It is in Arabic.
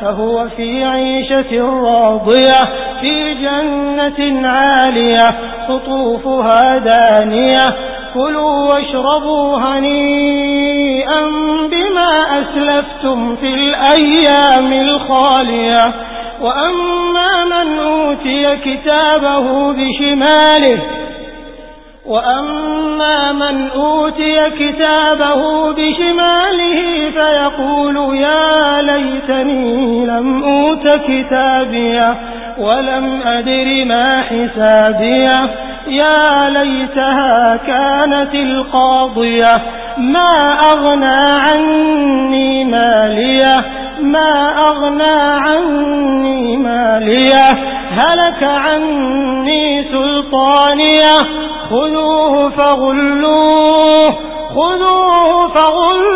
فهو في عيشة راضية في جنة عالية خطوفها دانية. كلوا واشربوا هنيئا بما أسلفتم في الأيام الخالية. وأما من أوتي كتابه بشماله وأما من أوتي كتابه بشماله فيقول يا ليتني لم أوت كتابية ولم أدر ما حسابية. يا ليتها كانت القاضية ما أغنى عني مالية ما أغنى عني مالية. هلك عني سلطانية خذوه فغلوه خذوه فغلوه.